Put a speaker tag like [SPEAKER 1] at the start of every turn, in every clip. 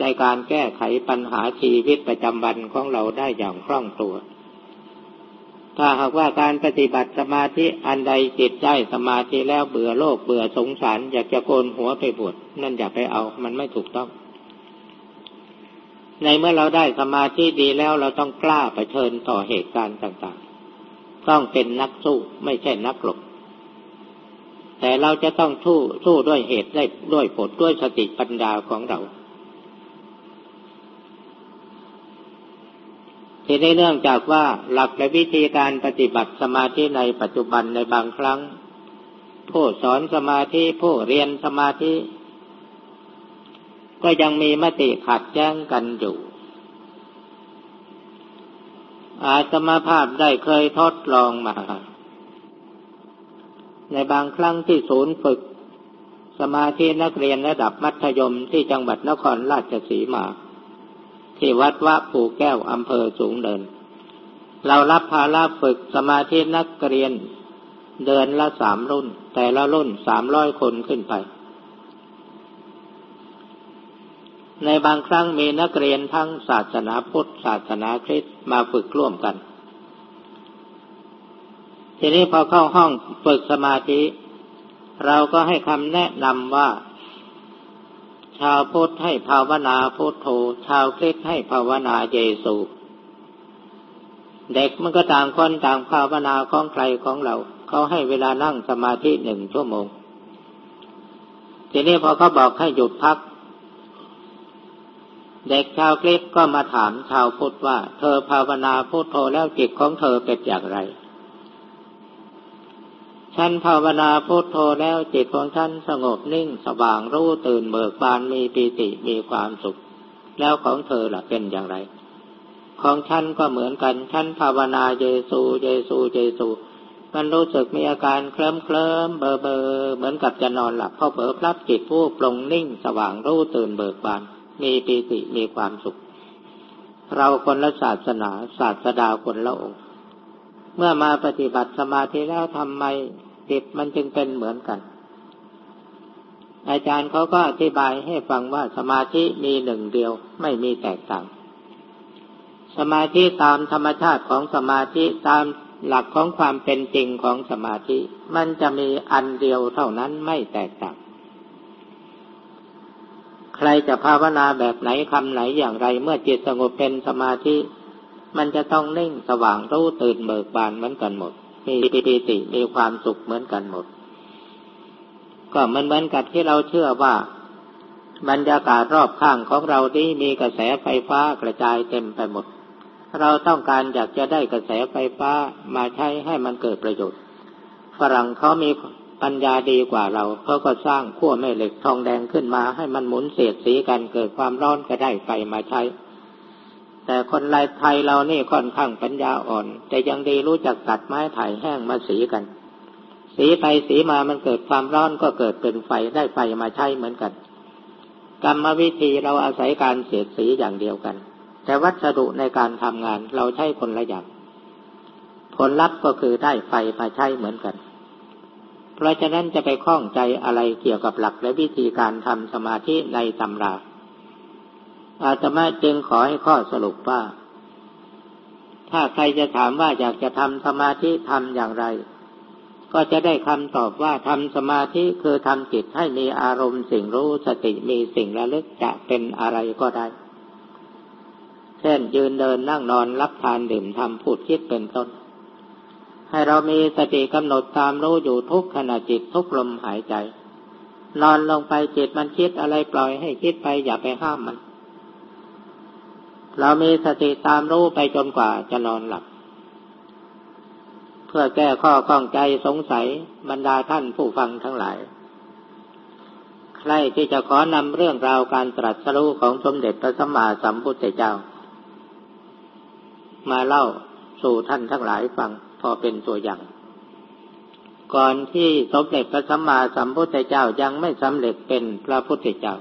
[SPEAKER 1] ในการแก้ไขปัญหาชีวิตประจำวันของเราได้อย่างคล่องตัว ถ้าหากว่าการปฏิบัติสมาธิอันใดจิตได้สมาธิแล้วเบื่อโลกเบื่อสงสารอยากจะโกนหัวไปบวชนั่นอย่าไปเอามันไม่ถูกต้อง ในเมื่อเราได้สมาธิดีแล้วเราต้องกล้าไปเชิญต่อเหตุการณ์ต่างๆ ต้องเป็นนักสู้ไม่ใช่นักหลบแต่เราจะต้องสู้สู้ด้วยเหตุได้ด้วยผลด้วยสติปัญญาของเรา ทีนี้เนื่องจากว่าหลักและวิธีการปฏิบัติสมาธิในปัจจุบันในบางครั้ง ผู้สอนสมาธิผู้เรียนสมาธิ ก็ยังมีมติขัดแย้งกันอยู่อาตมาภาพได้เคยทดลองมา ในบางครั้งที่ศูนย์ฝึก สมาธินักเรียนระดับมัธยมที่จังหวัดนครราชสีมา ที่วัดวะปูแก้วอำเภอสูงเดิน เรารับภาระฝึกสมาธินักเรียนเดือนละสามรุ่น แต่ละรุ่นสามร้อยคนขึ้นไป ในบางครั้งมีนักเรียนทั้งศาสนาพุทธ ศาสนาคริสต์มาฝึกร่วมกัน ทีนี้พอเข้าห้องฝึกสมาธิ เราก็ให้คำแนะนำว่า ชาวพุทธให้ภาวนาพุทโธ ชาวคริสให้ภาวนาเยซู เด็กมันก็ต่างคนต่างภาวนาของใครของเรา เขาให้เวลานั่งสมาธิหนึ่งชั่วโมง ทีนี้พอเขาบอกให้หยุดพัก เด็กชาวคริสก็มาถามชาวพุทธว่า เธอภาวนาพุทโธแล้วจิตของเธอเป็นอย่างไร ฉันภาวนาพุทโธแล้วจิตของฉันสงบนิ่งสว่างรู้ตื่นเบิกบานมีปีติมีความสุข แล้วของเธอล่ะเป็นอย่างไร ของฉันก็เหมือนกันฉันภาวนาเยซูเยซูเยซูมันรู้สึกมีอาการเคลิ้มเคลิ้มเบอเบอเหมือนกับจะนอนหลับพอเผลอพลับจิตผู้ปลงนิ่งสว่างรู้ตื่นเบิกบาน มีปีติมีความสุข เราคนละศาสนาศาสดาคนละองค์ เมื่อมาปฏิบัติสมาธิแล้วทำไมจิตมันจึงเป็นเหมือนกัน อาจารย์เขาก็อธิบายให้ฟังว่าสมาธิมีหนึ่งเดียวไม่มีแตกต่าง สมาธิตามธรรมชาติของสมาธิตามหลักของความเป็นจริงของสมาธิ มันจะมีอันเดียวเท่านั้นไม่แตกต่าง ใครจะภาวนาแบบไหนคำไหนอย่างไร เมื่อจิตสงบเป็นสมาธิ มันจะต้องนิ่งสว่างรู้ตื่นเบิกบานเหมือนกันหมด มีปิติมีความสุขเหมือนกันหมด ก็มันเหมือนกับที่เราเชื่อว่าบรรยากาศรอบข้างของเรานี้มีกระแสไฟฟ้ากระจายเต็มไปหมด เราต้องการอยากจะได้กระแสไฟฟ้ามาใช้ให้มันเกิดประโยชน์ ฝรั่งเขามีปัญญาดีกว่าเราเขาก็สร้างขั้วแม่เหล็กทองแดงขึ้นมาให้มันหมุนเสียดสีกันเกิดความร้อนก็ได้ไฟมาใช้ แต่คนลายไทยเรานี่ค่อนข้างปัญญาอ่อน แต่ยังดีรู้จักตัดไม้ไผ่แห้งมาสีกัน สีไปสีมามันเกิดความร้อนก็เกิดเป็นไฟได้ไฟมาใช้เหมือนกัน กรรมวิธีเราอาศัยการเสียดสีอย่างเดียวกัน แต่วัสดุในการทำงานเราใช้คนละอย่างผลลัพธ์ก็คือได้ไฟมาใช้เหมือนกัน เพราะฉะนั้นจะไปคล้องใจอะไรเกี่ยวกับหลักและวิธีการทำสมาธิในตำรา อาตมาจึงขอให้ข้อสรุปว่า ถ้าใครจะถามว่าอยากจะทำสมาธิทำอย่างไร ก็จะได้คำตอบว่าทำสมาธิคือทำจิตให้มีอารมณ์สิ่งรู้สติมีสิ่งระลึกจะเป็นอะไรก็ได้ เช่นยืนเดินนั่งนอนรับทานดื่มทำพูดคิดเป็นต้น ให้เรามีสติกำหนดตามรู้อยู่ทุกขณะจิตทุกลมหายใจ นอนลงไปจิตมันคิดอะไรปล่อยให้คิดไปอย่าไปห้ามมัน เรามีสติตามรู้ไปจนกว่าจะนอนหลับ เพื่อแก้ข้อข้องใจสงสัยบรรดาท่านผู้ฟังทั้งหลาย ใครที่จะขอนำเรื่องราวการตรัสรู้ของสมเด็จพระสัมมาสัมพุทธเจ้า มาเล่าสู่ท่านทั้งหลายฟังพอเป็นตัวอย่าง ก่อนที่สมเด็จพระสัมมาสัมพุทธเจ้ายังไม่สำเร็จเป็นพระพุทธเจ้า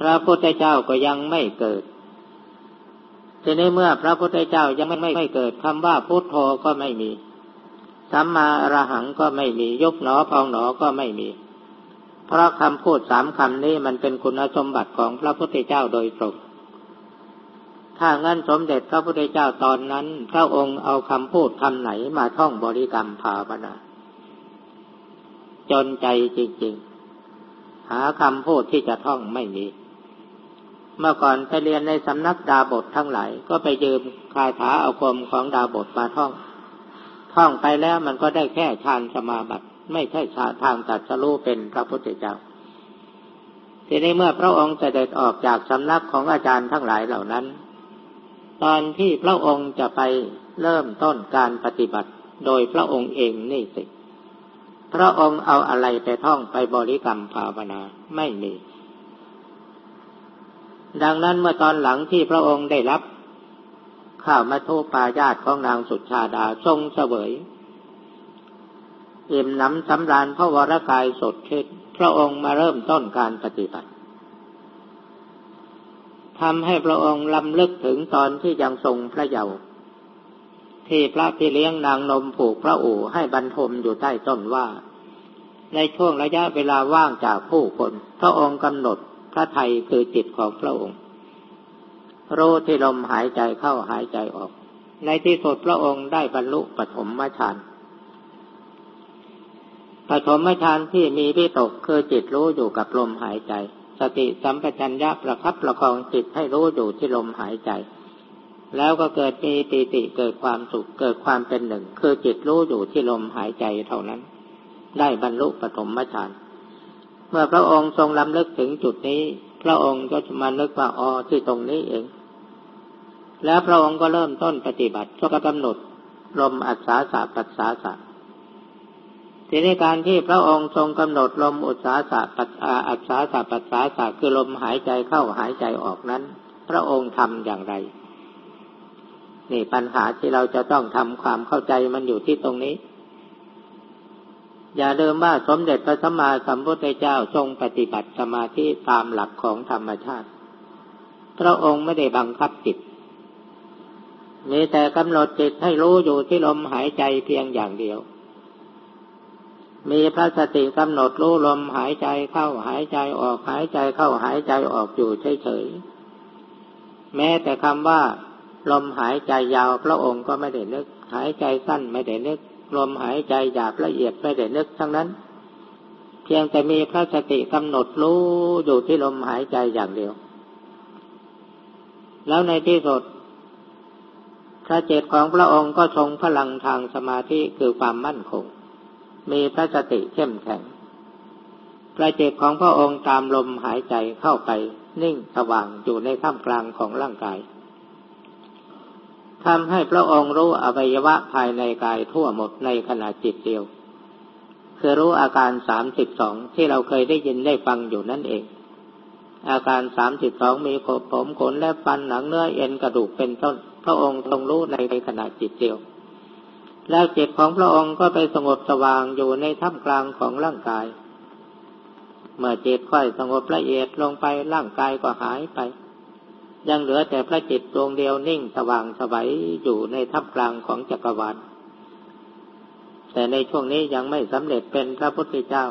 [SPEAKER 1] พระพุทธเจ้าก็ยังไม่เกิดทีนี้เมื่อพระพุทธเจ้ายังไม่ไม่เกิดคำว่าพุทโธก็ไม่มีสัมมาอรหังก็ไม่มียกหนอพองหนอก็ไม่มี เพราะคำพูดสามคำนี้มันเป็นคุณสมบัติของพระพุทธเจ้าโดยตรงถ้างั้นสมเด็จพระพุทธเจ้าตอนนั้น พระองค์เอาคำพูดคำไหนมาท่องบริกรรมภาวนา จนใจจริง ๆ หาคำพูดที่จะท่องไม่มี เมื่อก่อนไปเรียนในสำนักดาบททั้งหลาย ก็ไปยืมคาถาอาคมของดาบทมาท่อง ท่องไปแล้วมันก็ได้แค่ฌานสมาบัติ ไม่ใช่ชาทางตัดสรู้เป็นพระพุทธเจ้า ทีนี้เมื่อพระองค์เสด็จออกจากสำนักของอาจารย์ทั้งหลายเหล่านั้น ตอนที่พระองค์จะไปเริ่มต้นการปฏิบัติ โดยพระองค์เองนี่สิพระองค์เอาอะไรไปท่องไปบริกรรมภาวนาไม่มี ดังนั้นเมื่อตอนหลังที่พระองค์ได้รับ ข้าวมาทูปาญาติของนางสุชาดาทรงเสวยอิ่มน้ำสำราญพระวรกายสดชื่นพระองค์มาเริ่มต้นการปฏิบัติทำให้พระองค์ลำลึกถึงตอนที่ยังทรงพระเยาว์ที่พระพี่เลี้ยงนางนมผูกพระอู่ให้บรรทมอยู่ใต้ต้นว่า ในช่วงระยะเวลาว่างจากผู้คน พระองค์กำหนด พระไทยคือจิตของพระองค์ รู้ที่ลมหายใจเข้าหายใจออก ในที่สุดพระองค์ได้บรรลุปฐมฌานปฐมฌานที่มีวิตกคือจิตรู้อยู่กับลมหายใจ สติสัมปชัญญะประคับประคองจิตให้รู้อยู่ที่ลมหายใจ แล้วก็เกิดมีปีติเกิดความสุขเกิดความเป็นหนึ่ง คือจิตรู้อยู่ที่ลมหายใจเท่านั้น ได้บรรลุปฐมฌาน เมื่อพระองค์ทรงลำลึกถึงจุดนี้ พระองค์ก็จะมานึกว่าอ๋อที่ตรงนี้เอง แล้วพระองค์ก็เริ่มต้นปฏิบัติก็กำหนดลมอัศสาสะปัสสาสะทีนี้การที่พระองค์ทรงกำหนดลมอุตสาสะปัสอัศาสะปัสสาสะคือลมหายใจเข้าหายใจออกนั้น พระองค์ทำอย่างไร นี่ปัญหาที่เราจะต้องทำความเข้าใจมันอยู่ที่ตรงนี้ อย่าลืมว่าสมเด็จพระสัมมาสัมพุทธเจ้าทรงปฏิบัติสมาธิตามหลักของธรรมชาติ พระองค์ไม่ได้บังคับจิต มีแต่กำหนดจิตให้รู้อยู่ที่ลมหายใจเพียงอย่างเดียว มีพระสติกำหนดรู้ลมหายใจเข้าหายใจออกหายใจเข้าหายใจออกอยู่เฉยๆ แม้แต่คำว่า ลมหายใจยาวพระองค์ก็ไม่ได้นึก หายใจสั้นไม่ได้นึก ลมหายใจหยาบละเอียดไม่ได้นึกทั้งนั้น เพียงแต่มีพระสติกำหนดรู้อยู่ที่ลมหายใจอย่างเดียว แล้วในที่สุดพระเจตของพระองค์ก็ทรงพลังทางสมาธิคือความมั่นคง มีพระสติเข้มแข็งพระเจตของพระองค์ตามลมหายใจเข้าไปนิ่งสว่างอยู่ในท่ามกลางของร่างกาย ทำให้พระองค์รู้อวัยวะภายในกายทั่วหมดในขณะจิตเดียว คือรู้อาการสามสิบสองที่เราเคยได้ยินได้ฟังอยู่นั่นเอง อาการสามสิบสองมีผมขนและฟันหนังเนื้อเอ็นกระดูกเป็นต้น พระองค์ทรงรู้ในขณะจิตเดียว แล้วจิตของพระองค์ก็ไปสงบสว่างอยู่ในท่ามกลางของร่างกาย เมื่อจิตค่อยสงบละเอียดลงไปร่างกายก็หายไป ยังเหลือแต่พระจิตดวงเดียวนิ่งสว่างสวัยอยู่ในท่ามกลางของจักรวาลแต่ในช่วงนี้ยังไม่สำเร็จเป็นพระพุทธเจ้า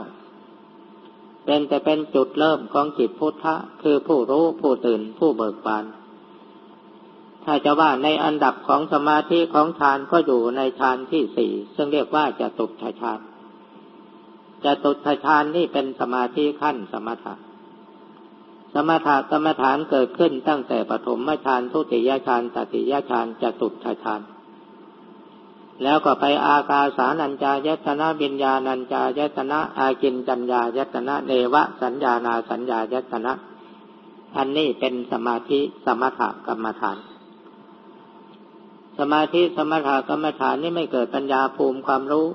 [SPEAKER 1] เป็นแต่เป็นจุดเริ่มของจิตพุทธะ คือผู้รู้ผู้ตื่นผู้เบิกบาน ถ้าจะว่าในอันดับของสมาธิของฌานก็อยู่ในฌานที่สี่ซึ่งเรียกว่าจะตุตฌานจะตุตฌานนี่เป็นสมาธิขั้นสมถะ สมถะกรรมฐานเกิดขึ้นตั้งแต่ปฐมฌานทุติยฌานตติยฌานจะตุตฌานแล้วก็ไปอากาสานัญจายตนะบิญญาณัญจายตนะอากินจัญญายตนะเนวะสัญญานาสัญญายตนะ อันนี้เป็นสมาธิสมถกรรมฐาน สมาธิสมถกรรมฐานนี่ไม่เกิดปัญญาภูมิความรู้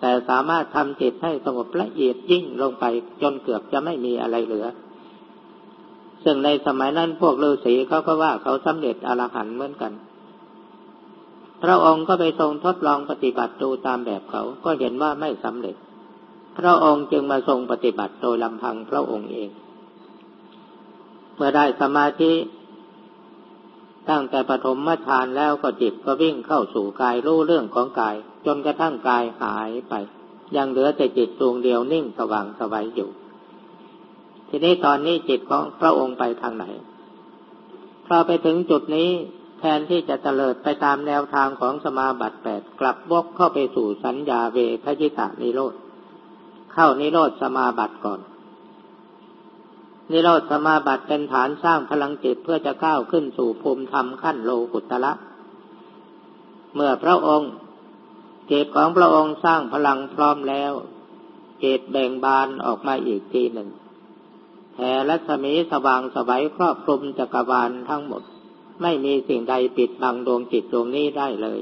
[SPEAKER 1] แต่สามารถทำจิตให้สงบละเอียดยิ่งลงไปจนเกือบจะไม่มีอะไรเหลือ ซึ่งในสมัยนั้นพวกฤาษีเขาก็ว่าเขาสำเร็จอรหันต์เหมือนกัน พระองค์ก็ไปทรงทดลองปฏิบัติดูตามแบบเขาก็เห็นว่าไม่สำเร็จ พระองค์จึงมาทรงปฏิบัติโดยลำพังพระองค์เอง เมื่อได้สมาธิตั้งแต่ปฐมฌานแล้วก็จิตก็วิ่งเข้าสู่กายรู้เรื่องของกาย จนกระทั่งกายหายไป ยังเหลือแต่จิตดวงเดียวนิ่งสว่างสวัยอยู่ ทีนี้ตอนนี้จิตของพระองค์ไปทางไหนพอไปถึงจุดนี้แทนที่จะเตลิดไปตามแนวทางของสมาบัติแปดกลับวกเข้าไปสู่สัญญาเวทยิตานิโรธเข้านิโรธสมาบัติก่อน นิโรธสมาบัติเป็นฐานสร้างพลังจิตเพื่อจะก้าวขึ้นสู่ภูมิธรรมขั้นโลกุตละ เมื่อพระองค์จิตของพระองค์สร้างพลังพร้อมแล้วจิตแบ่งบานออกมาอีกทีหนึ่ง แผ่รัศมีสว่างสวัยครอบคลุมจักรวาลทั้งหมด ไม่มีสิ่งใดปิดบังดวงจิตดวงนี้ได้เลย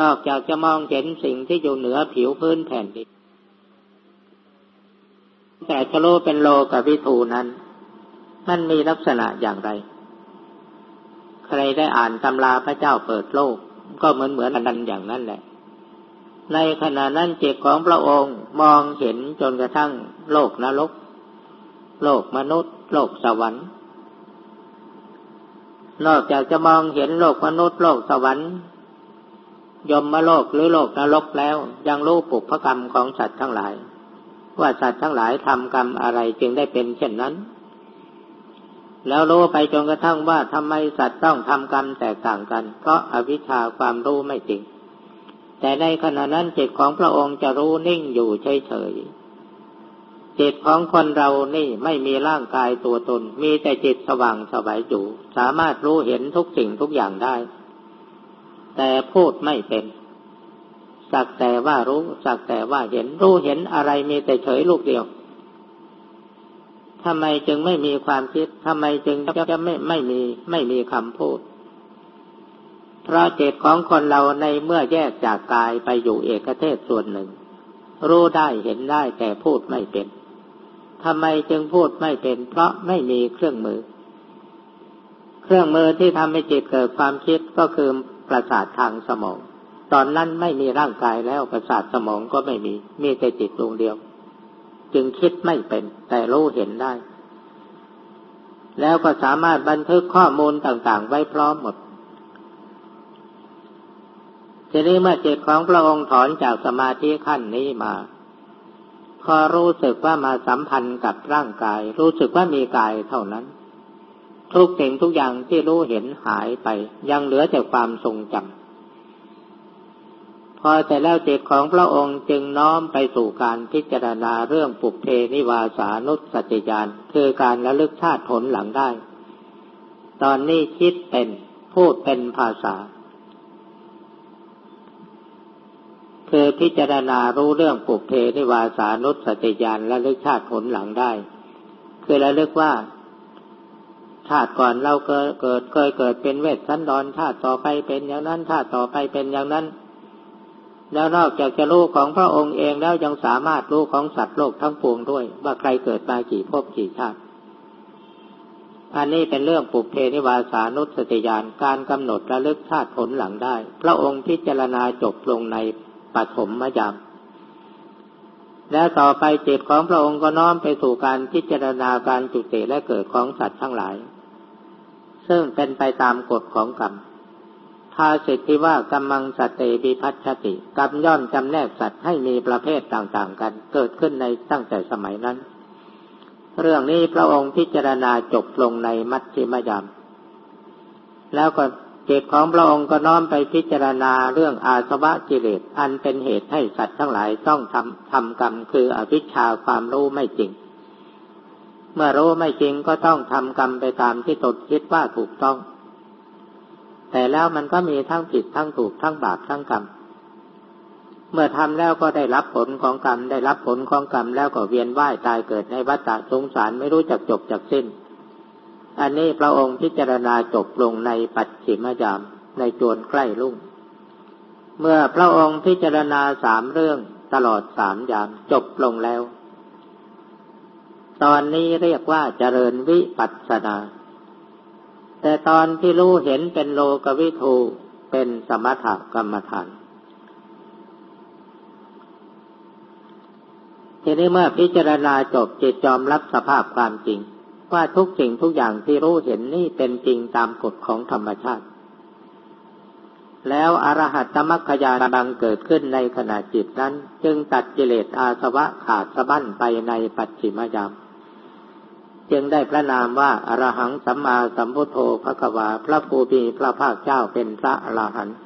[SPEAKER 1] นอกจากจะมองเห็นสิ่งที่อยู่เหนือผิวพื้นแผ่นดินแต่จะรู้เป็นโลกับวิถูนั้น มันมีลักษณะอย่างไร ใครได้อ่านตำราพระเจ้าเปิดโลก ก็เหมือนเหมือนกันอย่างนั้นแหละ ในขณะนั้นจิตของพระองค์มองเห็นจนกระทั่งโลกนรก โลกมนุษย์ โลกสวรรค์ นอกจากจะมองเห็นโลกมนุษย์ โลกสวรรค์ยมมาโลกหรือโลกนรกแล้ว ยังรู้ปุพกรรมของสัตว์ทั้งหลาย ว่าสัตว์ทั้งหลายทำกรรมอะไรจึงได้เป็นเช่นนั้น แล้วรู้ไปจนกระทั่งว่าทำไมสัตว์ต้องทำกรรมแตกต่างกัน เพราะอวิชชาความรู้ไม่จริง แต่ในขณะนั้นจิตของพระองค์จะรู้นิ่งอยู่เฉยๆ จิตของคนเรานี่ไม่มีร่างกายตัวตน มีแต่จิตสว่างสบายอยู่ สามารถรู้เห็นทุกสิ่งทุกอย่างได้ แต่พูดไม่เป็น สักแต่ว่ารู้สักแต่ว่าเห็นรู้เห็นอะไรมีแต่เฉยลูกเดียวทำไมจึงไม่มีความคิดทำไมจึงจะไม่ไม่มีไม่มีคำพูด เพราะจิตของคนเราในเมื่อแยกจากกายไปอยู่เอกเทศส่วนหนึ่ง รู้ได้เห็นได้แต่พูดไม่เป็น ทำไมจึงพูดไม่เป็น เพราะไม่มีเครื่องมือ เครื่องมือที่ทำให้จิตเกิดความคิดก็คือประสาททางสมอง ตอนนั้นไม่มีร่างกายแล้วประสาทสมองก็ไม่มี มีแต่จิตดวงเดียว จึงคิดไม่เป็น แต่รู้เห็นได้ แล้วก็สามารถบันทึกข้อมูลต่างๆ ไว้พร้อมหมดทีนี้เมื่อจิตของพระองค์ถอนจากสมาธิขั้นนี้มา พอรู้สึกว่ามาสัมพันธ์กับร่างกาย รู้สึกว่ามีกายเท่านั้น ทุกสิ่งทุกอย่างที่รู้เห็นหายไป ยังเหลือแต่ความทรงจำพอแต่แล้วจิตของพระองค์จึงน้อมไปสู่การพิจารณาเรื่องปุพเพนิวาสานุสติญาณคือการระลึกชาติหนหลังได้ ตอนนี้คิดเป็นพูดเป็นภาษา คือพิจารณารู้เรื่องปุพเพนิวาสานุสติญาณระลึกชาติหนหลังได้ คือระลึกว่า ชาติก่อนเราเกิดเกิดเคยเกิดเป็นเวสสันดรชาติต่อไปเป็นอย่างนั้นชาติต่อไปเป็นอย่างนั้น แล้วนอกจากจะรู้ของพระองค์เองแล้วยังสามารถรู้ของสัตว์โลกทั้งปวงด้วย ว่าใครเกิดมากี่ภพกี่ชาติ อันนี้เป็นเรื่องปุเพนิวาสานุสติญาณการกำหนดระลึกชาติผลหลังได้ พระองค์พิจารณาจบลงใน ปฐมมยามและต่อไปจิตของพระองค์ก็น้อมไปสู่การพิจารณาการจุติและเกิดของสัตว์ทั้งหลาย ซึ่งเป็นไปตามกฎของกรรมภาสิทธิว่ากำมังสเตบิพัชติกรรมย่อนจำแนกสัตว์ให้มีประเภทต่างๆกัน เกิดขึ้นในตั้งแต่สมัยนั้น เรื่องนี้พระองค์พิจารณาจบลงในมัชฌิมยาม แล้วก็ จิตของพระองค์ก็น้อมไปพิจารณาเรื่องอาสวะกิเลสอันเป็นเหตุให้สัตว์ทั้งหลายต้องทำทำกรรมคืออวิชชาความรู้ไม่จริง เมื่อรู้ไม่จริงก็ต้องทำกรรมไปตามที่ตนคิดว่าถูกต้อง แต่แล้วมันก็มีทั้งผิดทั้งถูกทั้งบาปทั้งกรรม เมื่อทำแล้วก็ได้รับผลของกรรมได้รับผลของกรรมแล้วก็เวียนว่ายตายเกิดในวัฏฏะสงสารไม่รู้จักจบจักสิ้น อันนี้พระองค์พิจารณาจบลงในปัจฉิมยามในจวนใกล้ลุ่ง เมื่อพระองค์พิจารณาสามเรื่องตลอดสามยามจบลงแล้ว ตอนนี้เรียกว่าเจริญวิปัสสนา แต่ตอนที่รู้เห็นเป็นโลกวิทูเป็นสมถกรรมฐาน ทีนี้เมื่อพิจารณาจบจิตจอมรับสภาพความจริง ว่าทุกสิ่งทุกอย่างที่รู้เห็นนี่เป็นจริงตามกฎของธรรมชาติ แล้วอรหัตตมัคคยาบังเกิดขึ้นในขณะจิตนั้น จึงตัดกิเลสอาสวะขาดสะบั้นไปในปัจฉิมยามจึงได้พระนามว่าอรหังสัมมาสัมพุทโธพระกวา พระภูมิพระภาคเจ้าเป็นพระอรหันต์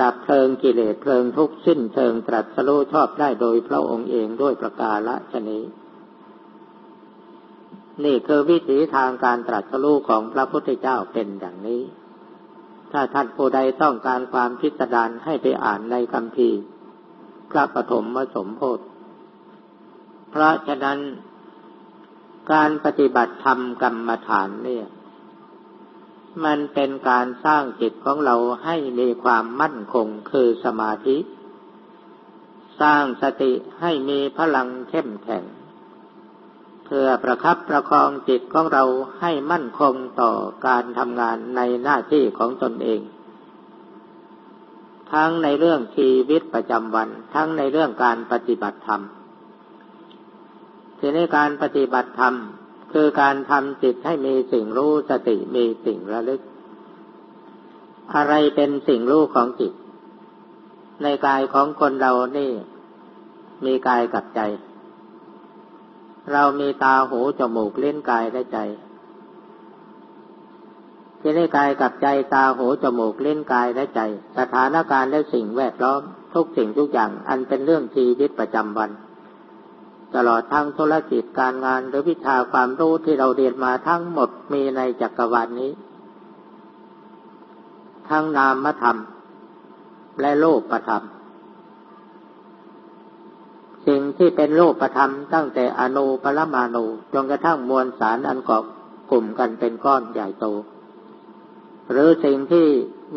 [SPEAKER 1] ดับเพลิงกิเลสเพลิงทุกข์สิ้นเชิงตรัสรู้ชอบได้โดยพระองค์เองด้วยประกาศชนี้ นี่คือวิถีทางการตรัสรู้ของพระพุทธเจ้าเป็นอย่างนี้ ถ้าท่านผู้ใดต้องการความพิสดารให้ไปอ่านในคำพีพระปฐมมสมโพธิเพราะฉะนั้นการปฏิบัติธรรมกรรมฐานเนี่ย มันเป็นการสร้างจิตของเราให้มีความมั่นคงคือสมาธิ สร้างสติให้มีพลังเข้มแข็ง เพื่อประคับประคองจิตของเราให้มั่นคงต่อการทำงานในหน้าที่ของตนเอง ทั้งในเรื่องชีวิตประจำวัน ทั้งในเรื่องการปฏิบัติธรรมทีนี้การปฏิบัติธรรมคือการทำจิตให้มีสิ่งรู้สติมีสิ่งระลึก อะไรเป็นสิ่งรู้ของจิต ในกายของคนเรานี่ มีกายกับใจ เรามีตาหูจมูกเล่นกายและใจที่นี้กายกับใจตาหูจมูกเล่นกายและใจ สถานการณ์และสิ่งแวดล้อม ทุกสิ่งทุกอย่างอันเป็นเรื่องชีวิตประจำวัน ตลอดทั้งธุรกิจการงานหรือวิชาความรู้ที่เราเรียนมาทั้งหมดมีในจักรวาลนนี้ ทั้งนามธรรม และโลกประธรรม สิ่งที่เป็นโลกประธรรมตั้งแต่อนุปรมาณูจนกระทั่งมวลสารอันเกาะกลุ่มกันเป็นก้อนใหญ่โต หรือสิ่งที่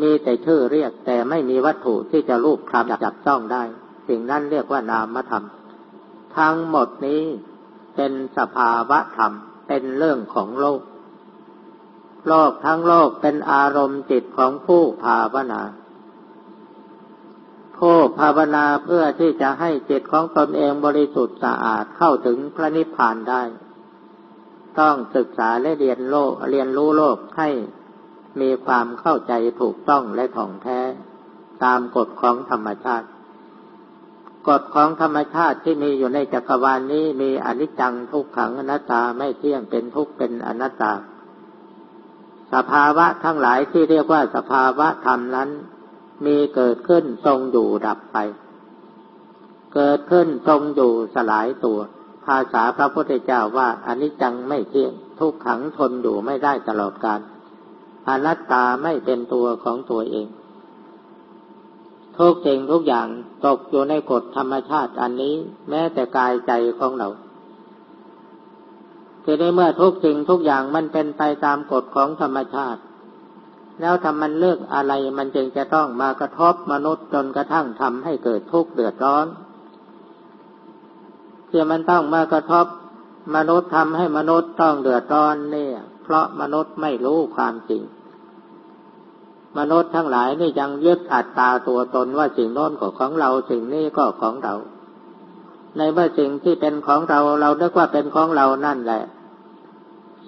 [SPEAKER 1] มีแต่ชื่อเรียกแต่ไม่มีวัตถุที่จะรูปคลำจับต้องได้ สิ่งนั้นเรียกว่านามธรรม ทั้งหมดนี้เป็นสภาวะธรรมเป็นเรื่องของโลก โลกทั้งโลกเป็นอารมณ์จิตของผู้ภาวนา ผู้ภาวนาเพื่อที่จะให้จิตของตนเองบริสุทธิ์สะอาดเข้าถึงพระนิพพานได้ ต้องศึกษาและเรียนโลกเรียนรู้โลกให้มีความเข้าใจถูกต้องและถ่องแท้ ตามกฎของธรรมชาติ กฎของธรรมชาติที่มีอยู่ในจักรวาลนนี้มีอนิจจังทุกขังอนัตตาไม่เที่ยงเป็นทุกข์เป็นอนัตตา สภาวะทั้งหลายที่เรียกว่าสภาวะธรรมนั้น มีเกิดขึ้นทรงอยู่ดับไป เกิดขึ้นทรงอยู่สลายตัว ภาษาพระพุทธเจ้าว่าอนิจจังไม่เที่ยง ทุกขังทนอยู่ไม่ได้ตลอดกาลอนัตตาไม่เป็นตัวของตัวเอง ทุกสิ่งทุกอย่างตกอยู่ในกฎธรรมชาติอันนี้แม้แต่กายใจของเราทีนี้เมื่อทุกสิ่งทุกอย่างมันเป็นไปตามกฎของธรรมชาติ แล้วทำมันเลือกอะไรมันจึงจะต้องมากระทบมนุษย์จนกระทั่งทำให้เกิดทุกข์เดือดร้อนที่มันต้องมากระทบมนุษย์ทำให้มนุษย์ต้องเดือดร้อนเนี่ย เพราะมนุษย์ไม่รู้ความจริง มนุษย์ทั้งหลายนี่ยังยึดอัตตาตัวตนว่าสิ่งโน้นก็ของเราสิ่งนี้ก็ของเรา ในเมื่อสิ่งที่เป็นของเราเราเรียกว่าเป็นของเรานั่นแหละ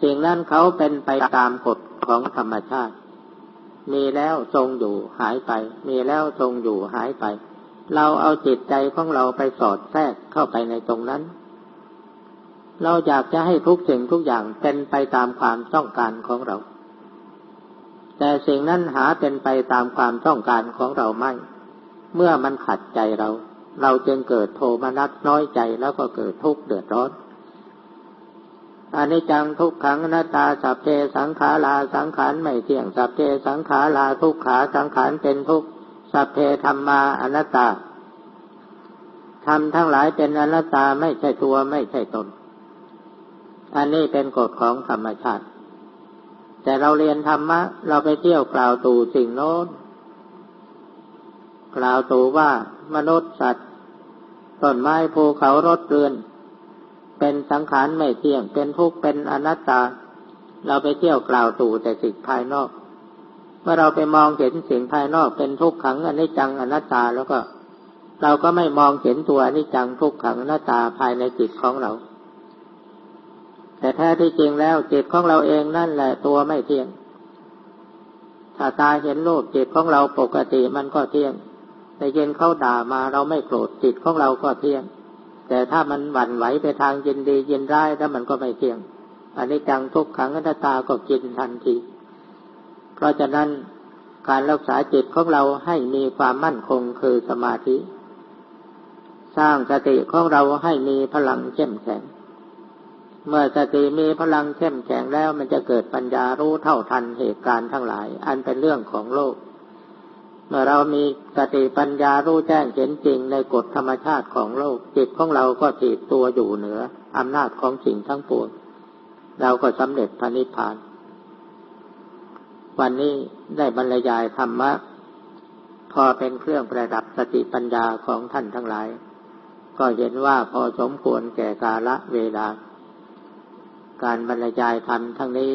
[SPEAKER 1] สิ่งนั้นเขาเป็นไปตามกฎของธรรมชาติ มีแล้วทรงอยู่หายไป มีแล้วทรงอยู่หายไป เราเอาจิตใจของเราไปสอดแทรกเข้าไปในตรงนั้น เราอยากจะให้ทุกสิ่งทุกอย่างเป็นไปตามความต้องการของเรา แต่สิ่งนั้นหาเป็นไปตามความต้องการของเราไม่ เมื่อมันขัดใจเรา เราจึงเกิดโทมนัสน้อยใจแล้วก็เกิดทุกข์เดือดร้อน อันนี้จังทุกขังอนัตตาสัพเพสังขาราสังขารไม่เที่ยงสัพเพสังขาราทุกขาสังขารเป็นทุกสัพเพธรรมาอนัตตาทำทั้งหลายเป็นอนัตตาไม่ใช่ตัวไม่ใช่ตน อันนี้เป็นกฎของธรรมชาติ แต่เราเรียนธรรมะ เราไปเที่ยวกล่าวตู่สิ่งโน้นกล่าวตู่ว่ามนุษย์สัตว์ต้นไม้ภูเขารถเรือน เป็นสังขารไม่เที่ยง เป็นทุกข์เป็นอนัตตา เราไปเที่ยวกล่าวตู่แต่สิ่งภายนอก เมื่อเราไปมองเห็นสิ่งภายนอกเป็นทุกขังอนิจจังอนัตตาแล้วก็ เราก็ไม่มองเห็นตัวอนิจจังทุกขังอนัตตาภายในจิตของเรา แต่แท้ที่จริงแล้วจิตของเราเองนั่นแหละตัวไม่เที่ยง ถ้าตาเห็นรูปจิตของเราปกติมันก็เที่ยงแต่เย็นเขาด่ามาเราไม่โกรธจิตของเราก็เที่ยง แต่ถ้ามันหวั่นไหวไปทางยินดียินร้ายแล้วมันก็ไม่เที่ยง อันนี้จังทุกขังอนัตตาก็กินทันที เพราะฉะนั้นการรักษาจิตของเราให้มีความมั่นคงคือสมาธิ สร้างสติของเราให้มีพลังเข้มแข็ง เมื่อสติมีพลังเข้มแข็งแล้วมันจะเกิดปัญญารู้เท่าทันเหตุการณ์ทั้งหลาย อันเป็นเรื่องของโลก มื่อเรามีสติปัญญารู้แจ้งเห็นจริงในกฎธรรมชาติของโลก จิตของเราก็ถีบตัวอยู่เหนืออำนาจของสิ่งทั้งปวงเราก็สำเร็จพระนิพพาน วันนี้ได้บรรยายธรรมะ พอเป็นเครื่องประดับสติปัญญาของท่านทั้งหลาย ก็เห็นว่าพอสมควรแก่กาละเวลา การบรรยายธรรมทั้งนี้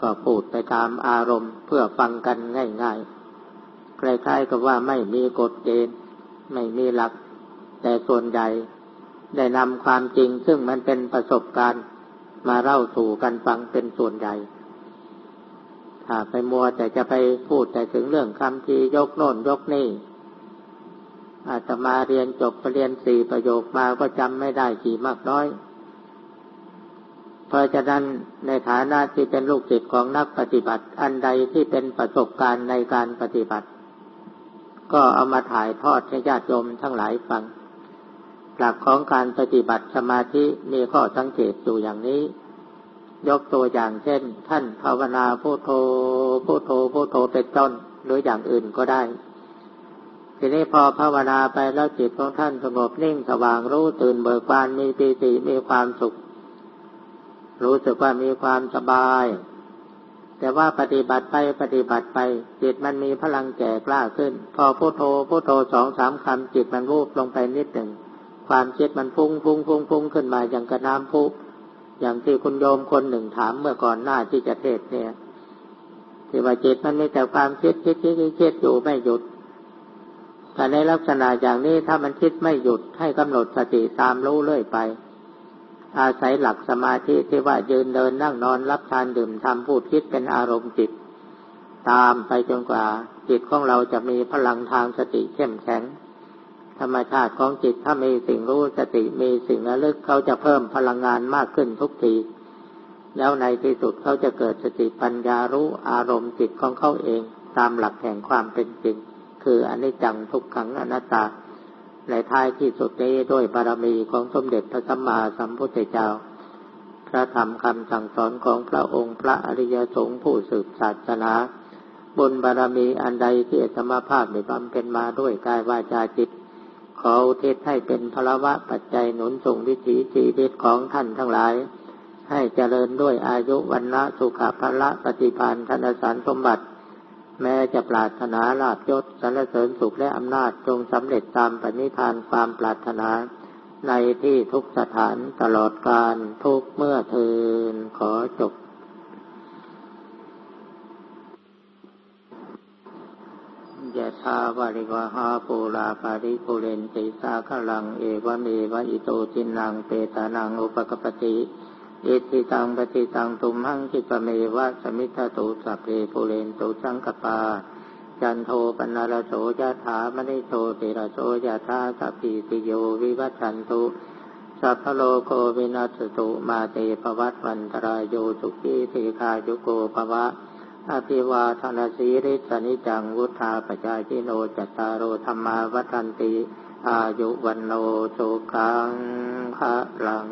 [SPEAKER 1] ก็พูดไปตามอารมณ์เพื่อฟังกันง่าย ๆ คล้ายๆกับว่าไม่มีกฎเกณฑ์ ไม่มีหลัก แต่ส่วนใหญ่ได้นำความจริงซึ่งมันเป็นประสบการณ์มาเล่าสู่กันฟังเป็นส่วนใหญ่ถ้าไปมัวแต่จะไปพูดแต่ถึงเรื่องคำทียกโน่นยกนี่ อาจจะมาเรียนจบปรเรียนสี่ประโยคมาก็จำไม่ได้กี่มากน้อย เพราะฉะนั้นในฐานะที่เป็นลูกศิษย์ของนักปฏิบัติ อันใดที่เป็นประสบการณ์ในการปฏิบัติ ก็เอามาถ่ายทอดให้ญาติโยมทั้งหลายฟัง หลักของการปฏิบัติสมาธิมีข้อสังเกตอยู่อย่างนี้ ยกตัวอย่างเช่น ท่านภาวนาพุโทโธพุโทโธพุโทโธเป็นต้นหรืออย่างอื่นก็ได้ ทีนี้พอภาวนาไปแล้วจิตของท่านสงบนิ่งสว่างรู้ตื่นเบิกบานมีปีติมีความสุข รู้สึกว่ามีความสบาย แต่ว่าปฏิบัติไปปฏิบัติไป จิตมันมีพลังแก่กล้าขึ้น พอพุโทโธพุโทโธสองสามคำจิตมันรูปลงไปนิดหนึ่ง ความคิดมันพุ่งพุ่งพุ่งพุ่งขึ้นมาอย่างกระน้ำพุอย่างที่คุณโยมคนหนึ่งถามเมื่อก่อนหน้าที่จะเทศเนี่ยที่ว่าจิตมันมีแต่ความคิดคิดคิดคิดอยู่ไม่หยุดแต่ในลักษณะอย่างนี้ถ้ามันคิดไม่หยุดให้กำหนดสติตามรู้เรื่อยไป อาศัยหลักสมาธิที่ว่ายืนเดินนั่งนอนรับทานดื่มทำพูดคิดเป็นอารมณ์จิต ตามไปจนกว่า จิตของเราจะมีพลังทางสติเข้มแข็ง ธรรมชาติของจิตถ้ามีสิ่งรู้สติมีสิ่งระลึกเขาจะเพิ่มพลังงานมากขึ้นทุกที แล้วในที่สุดเขาจะเกิดสติปัญญารู้อารมณ์จิตของเขาเอง ตามหลักแห่งความเป็นจริง คืออนิจจังทุกขังอนัตตา ในท้ายที่สุดนี้ด้วยบารมีของสมเด็จพระสัมมาสัมพุทธเจ้า พระธรรมคำสั่งสอนของพระองค์พระอริยสงฆ์ผู้สืบศาสนา บุญบารมีอันใดที่ธรรมภาพได้บำเพ็ญมาด้วยกายวาจาจิต ขออุทิศให้เป็นพลวะปัจจัยหนุนส่งวิถีชีวิตของท่านทั้งหลาย ให้เจริญด้วยอายุวันละสุขภละปฏิพันธนสารสมบัติ แม้จะปรารถนาลาภยศสรรเสริญสุขและอำนาจจงสำเร็จตามปณิธานความปรารถนา ในที่ทุกสถานตลอดกาลทุกเมื่อเทอญขอจบยะถาวาริวะหาปูราปะริปูเรนติสาคะรังเอวะเมวะอิโต ทินนังเปตานังอุปะกัปปะติ อิจฉิตังปัตถิตังตุมหัง ขิปปะเมวะสมิทาตุสัพเพปุเรนตุสังกปา จันโทปนารโสยะถามณิโชติระโสยะธาสัพพิติโยวิวัชันตุสัพพโลโกวินัสตุมาเตภวัตวันตรายโยสุขีเทคายุโกภวะอภิวาทนาสีริสนิจังวุธาปจายโนจตารโอธรรมาวัฏันติ อายุวันโนสุขังภะลัง